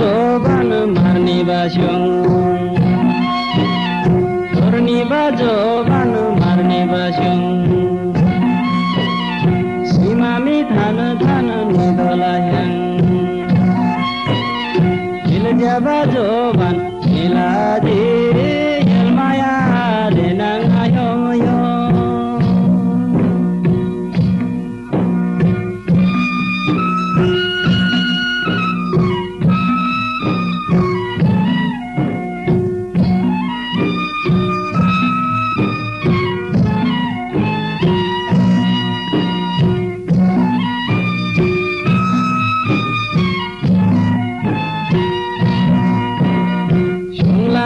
बाजोमा निवास्यौ छोर्नी बाजो बानु मार्ने बास्यौ सिमामी थान थान निदोलायङ मिल ज्या बाजो बान मिलादी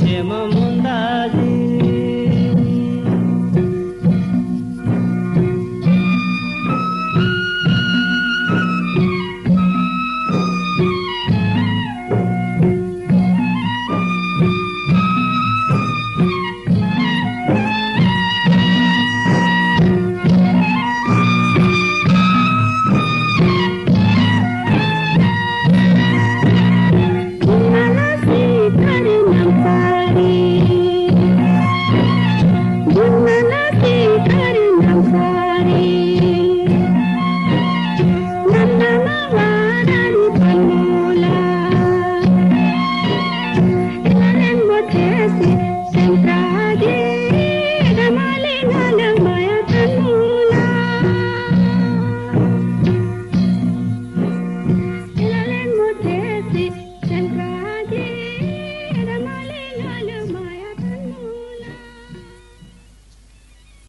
Shema